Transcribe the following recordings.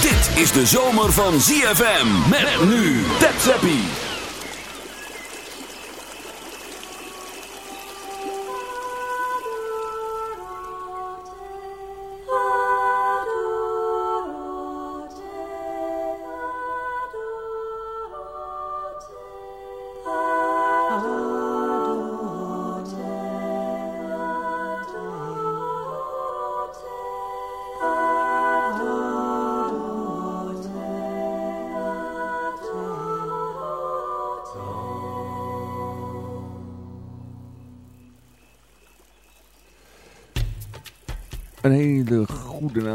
Dit is de zomer van ZFM. Met nu. Tap Zappie.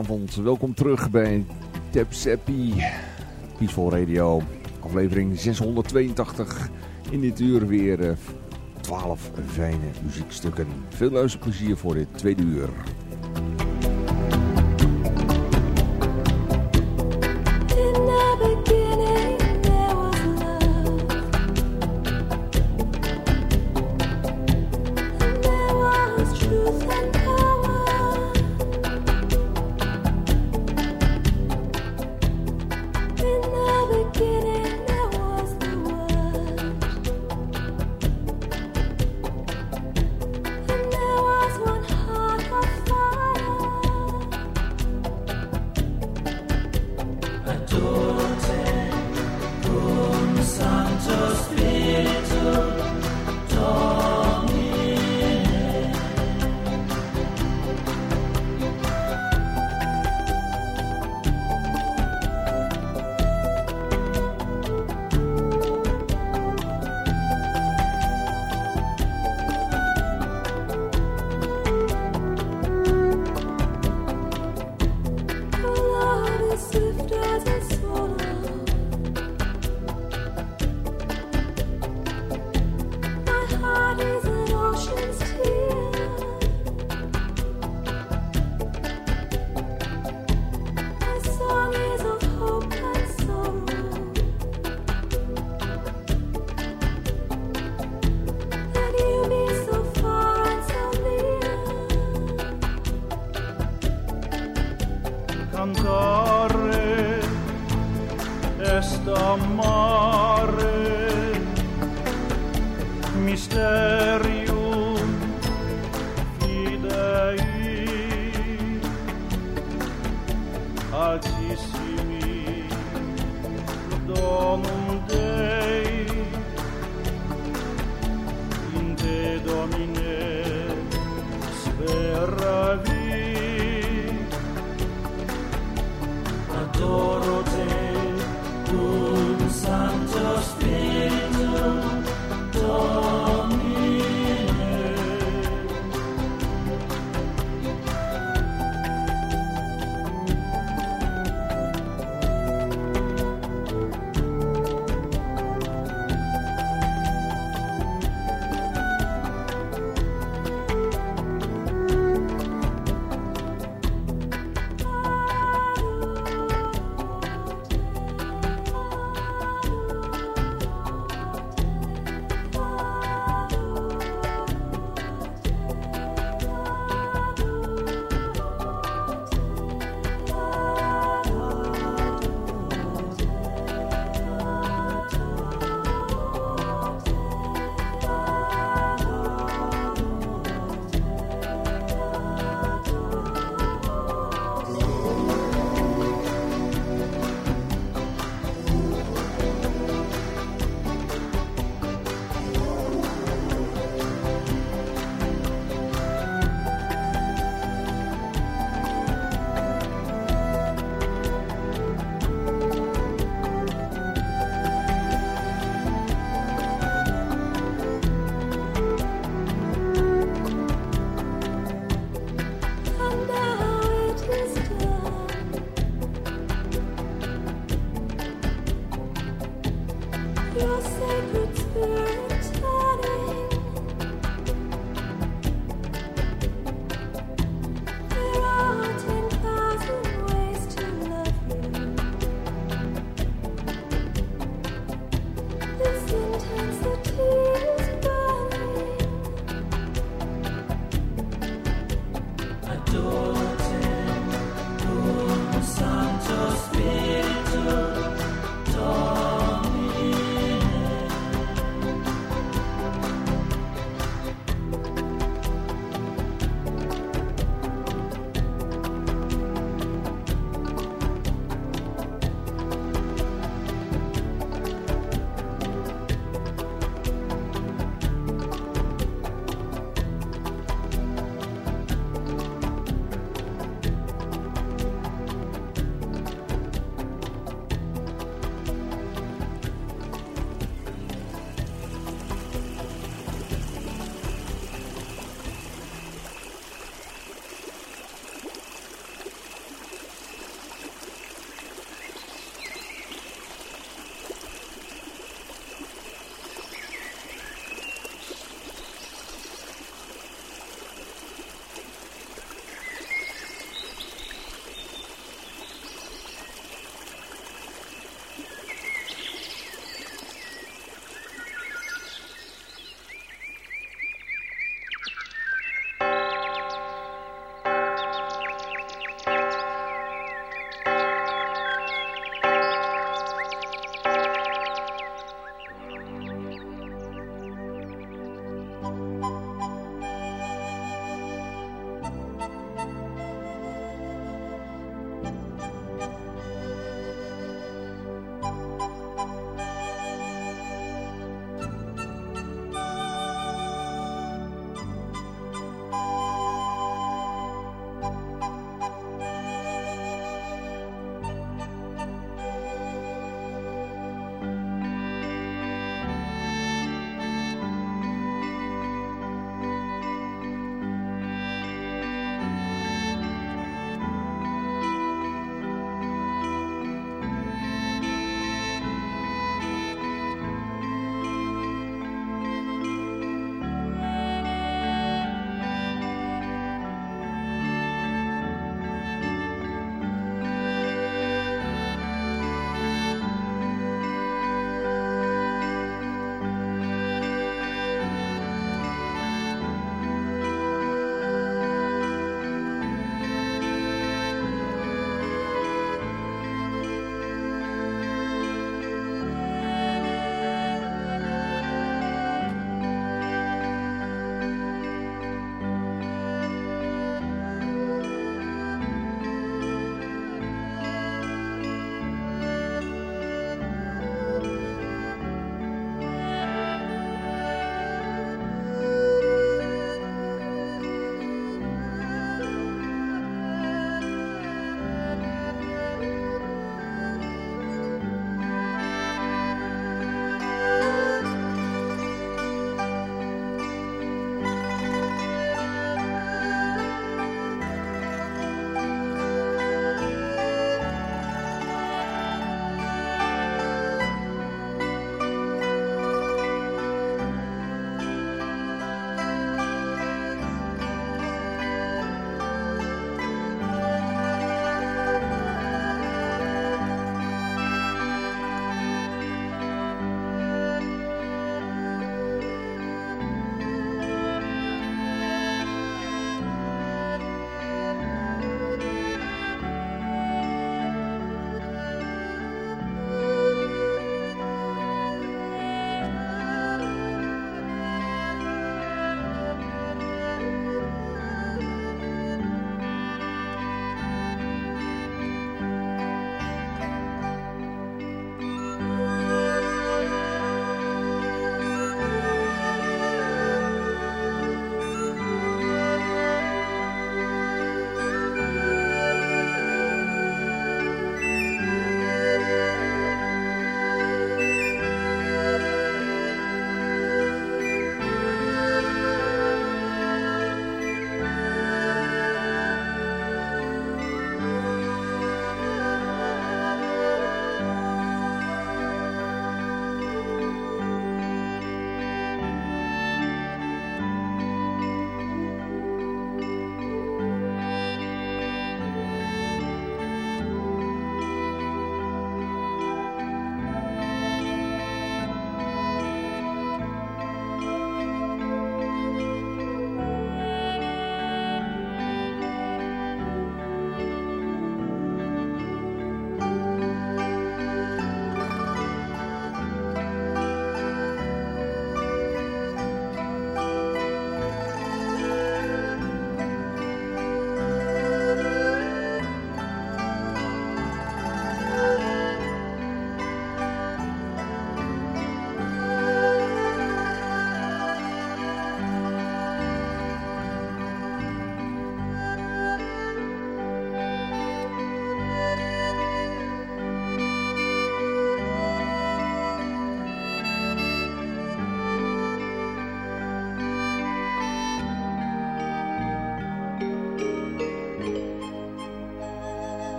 Avond. Welkom terug bij Tap Seppi. Peaceful Radio. Aflevering 682. In dit uur weer 12 fijne muziekstukken. Veel luisterplezier voor dit tweede uur.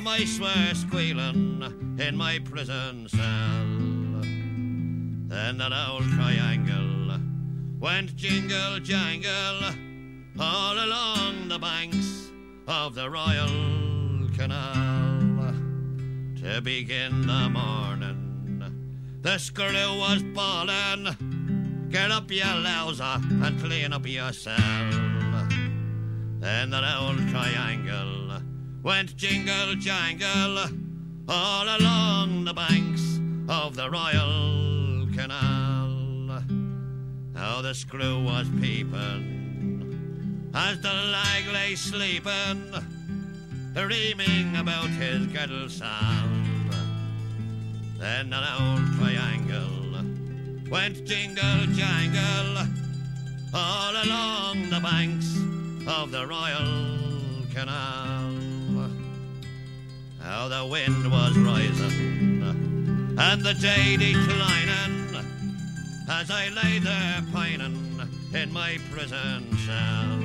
The mice were squealing in my prison cell. Then that old triangle went jingle jangle all along the banks of the Royal Canal. To begin the morning, the screw was bawling, Get up, you louser, and clean up yourself. Then that old triangle went jingle jangle all along the banks of the Royal Canal. Now the screw was peeping as the lag lay sleeping, dreaming about his kettle salve. Then an old triangle went jingle jangle all along the banks of the Royal Canal. How the wind was rising and the day declining as I lay there pining in my prison cell.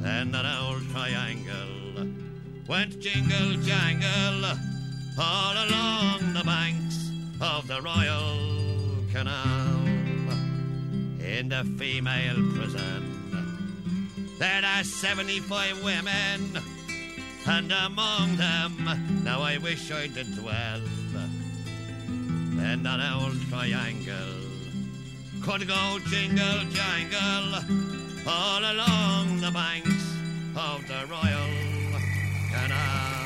Then that old triangle went jingle jangle all along the banks of the Royal Canal. In the female prison, there are 75 women, and among them, now I wish I did dwell. Then that old triangle could go jingle jangle all along the banks of the Royal Canal.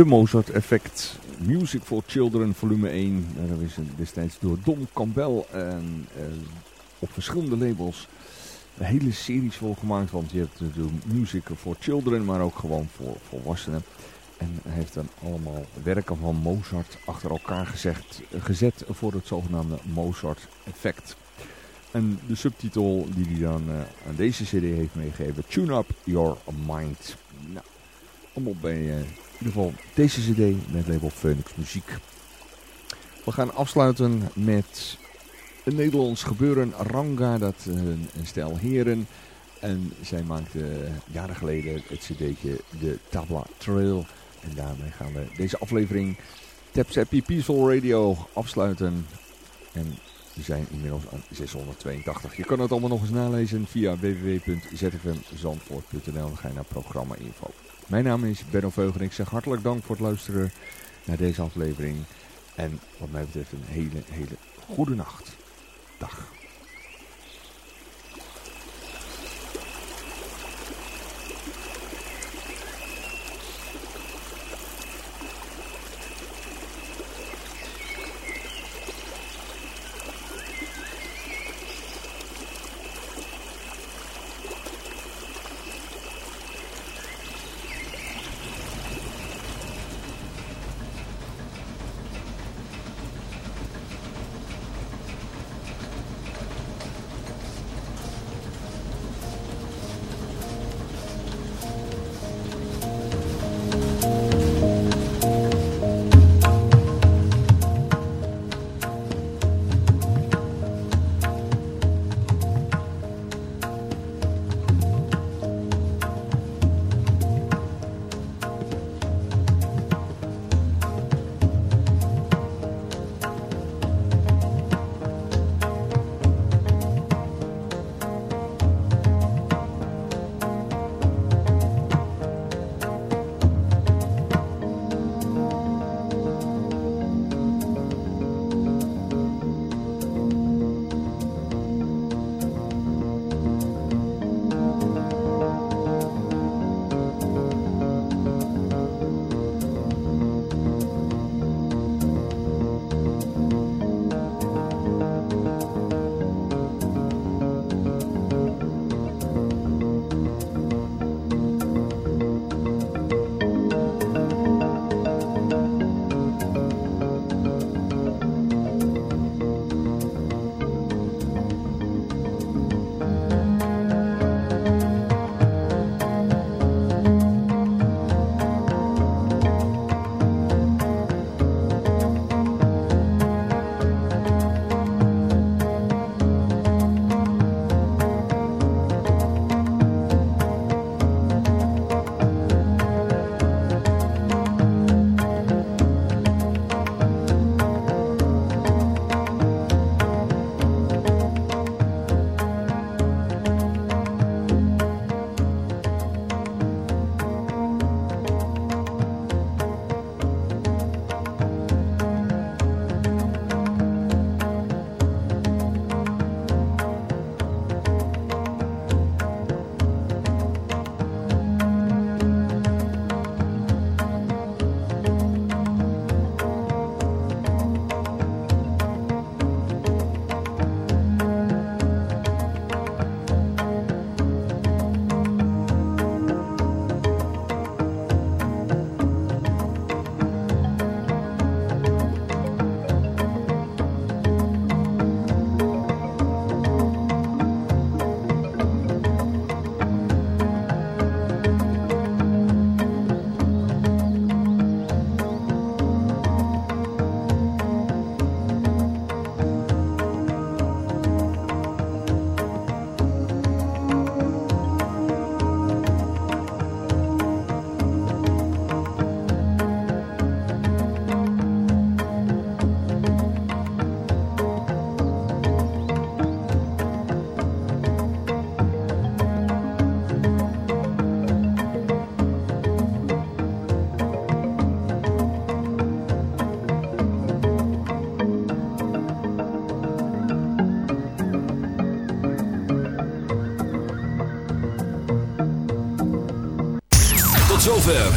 De Mozart Effect Music for Children volume 1. Daar is destijds door Don Campbell en, uh, op verschillende labels hele series voor gemaakt. Want je hebt de Music for Children, maar ook gewoon voor volwassenen. En hij heeft dan allemaal werken van Mozart achter elkaar gezegd, gezet voor het zogenaamde Mozart Effect. En de subtitel die hij dan uh, aan deze cd heeft meegegeven, Tune Up Your Mind. Nou, allemaal bij uh, ieder geval deze cd met label Phoenix Muziek. We gaan afsluiten met een Nederlands gebeuren, Ranga, dat uh, een stel heren. En zij maakte jaren geleden het cd'tje de Tabla Trail. En daarmee gaan we deze aflevering Taps Peaceful Radio afsluiten. En we zijn inmiddels aan 682. Je kan het allemaal nog eens nalezen via www.zfmzandvoort.nl. Dan ga je naar programma info. Mijn naam is Benno Veugel en ik zeg hartelijk dank voor het luisteren naar deze aflevering. En wat mij betreft een hele, hele goede nacht. Dag.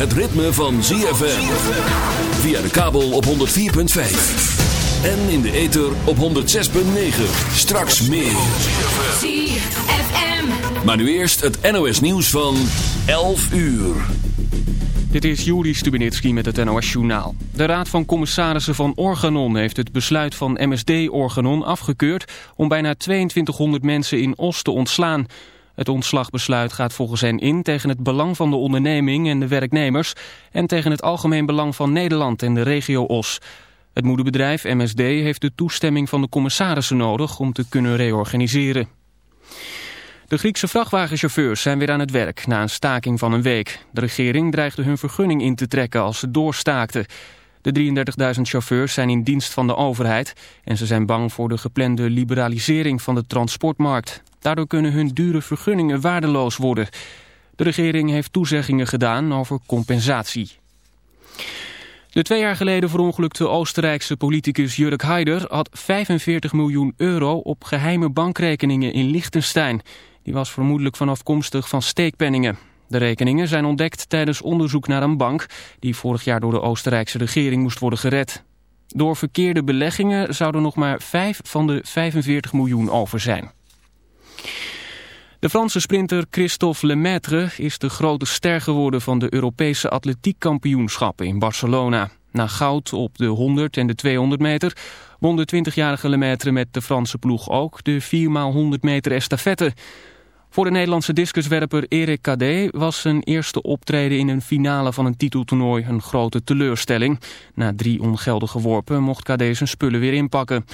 Het ritme van ZFM. Via de kabel op 104.5. En in de ether op 106.9. Straks meer. ZFM. Maar nu eerst het NOS nieuws van 11 uur. Dit is Juri Stubenitski met het NOS-journaal. De Raad van Commissarissen van Organon heeft het besluit van MSD Organon afgekeurd... om bijna 2200 mensen in Os te ontslaan. Het ontslagbesluit gaat volgens hen in tegen het belang van de onderneming en de werknemers... en tegen het algemeen belang van Nederland en de regio Os. Het moederbedrijf MSD heeft de toestemming van de commissarissen nodig om te kunnen reorganiseren. De Griekse vrachtwagenchauffeurs zijn weer aan het werk na een staking van een week. De regering dreigde hun vergunning in te trekken als ze doorstaakten. De 33.000 chauffeurs zijn in dienst van de overheid... en ze zijn bang voor de geplande liberalisering van de transportmarkt. Daardoor kunnen hun dure vergunningen waardeloos worden. De regering heeft toezeggingen gedaan over compensatie. De twee jaar geleden verongelukte Oostenrijkse politicus Jurk Haider had 45 miljoen euro op geheime bankrekeningen in Liechtenstein. Die was vermoedelijk van afkomstig van steekpenningen. De rekeningen zijn ontdekt tijdens onderzoek naar een bank die vorig jaar door de Oostenrijkse regering moest worden gered. Door verkeerde beleggingen zouden nog maar 5 van de 45 miljoen over zijn. De Franse sprinter Christophe Lemaitre is de grote ster geworden van de Europese atletiekkampioenschappen in Barcelona. Na goud op de 100 en de 200 meter won de 20-jarige Lemaitre met de Franse ploeg ook de 4x100 meter estafette. Voor de Nederlandse discuswerper Erik Kadé was zijn eerste optreden in een finale van een titeltoernooi een grote teleurstelling. Na drie ongeldige worpen mocht Kadé zijn spullen weer inpakken.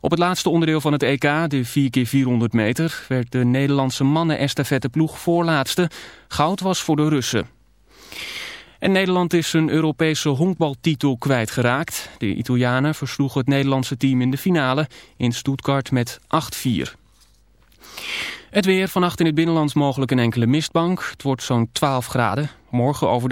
Op het laatste onderdeel van het EK, de 4x400 meter, werd de Nederlandse mannen-estafetteploeg voorlaatste. Goud was voor de Russen. En Nederland is zijn Europese honkbaltitel kwijtgeraakt. De Italianen versloegen het Nederlandse team in de finale in Stuttgart met 8-4. Het weer vannacht in het binnenland mogelijk een enkele mistbank. Het wordt zo'n 12 graden. Morgen overdag.